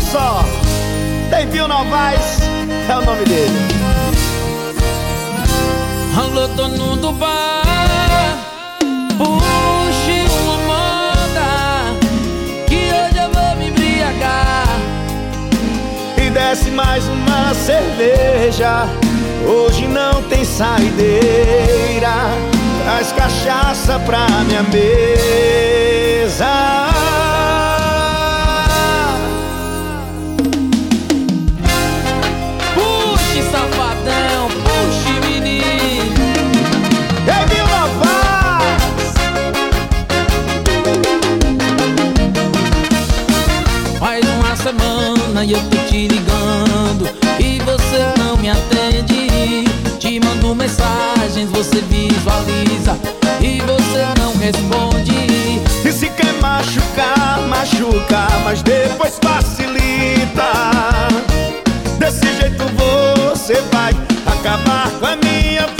só. David Novaes é o nome dele. Alô, dono do bar, puxe uma moda, que hoje eu vou me embriagar. E desce mais uma cerveja, hoje não tem saideira. Traz cachaça pra minha mesa. Semana e eu tô te ligando e você não me atende. Te mando mensagens, você visualiza e você não responde. E se quer machucar, machuca, mas depois facilita. Desse jeito você vai acabar com a minha vida.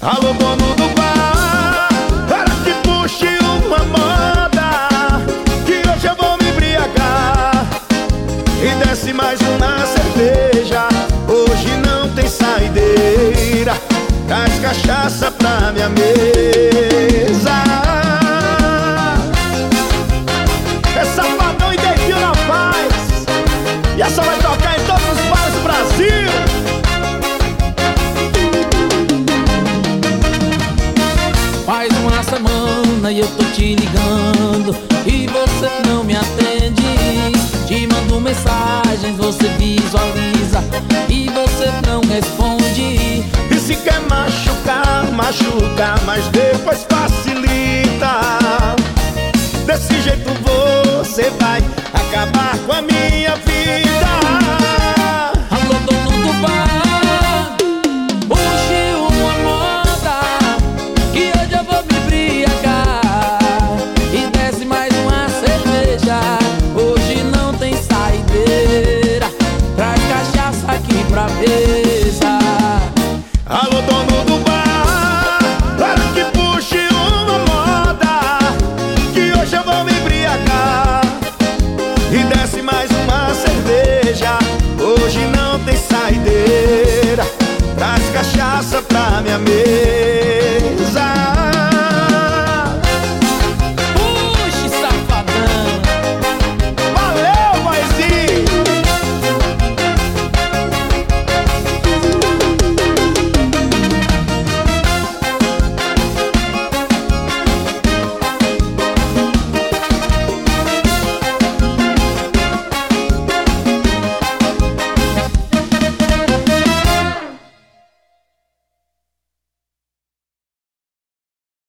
Alô, dono do bar, para que puxe uma moda, que hoje eu vou me embriagar. E desce mais uma cerveja, hoje não tem saideira. Traz cachaça pra minha mesa. E eu tô te ligando e você não me atende. Te mando mensagens, você visualiza e você não responde. E se quer machucar, machuca, mas depois facilita. cachaça pra minha mesa.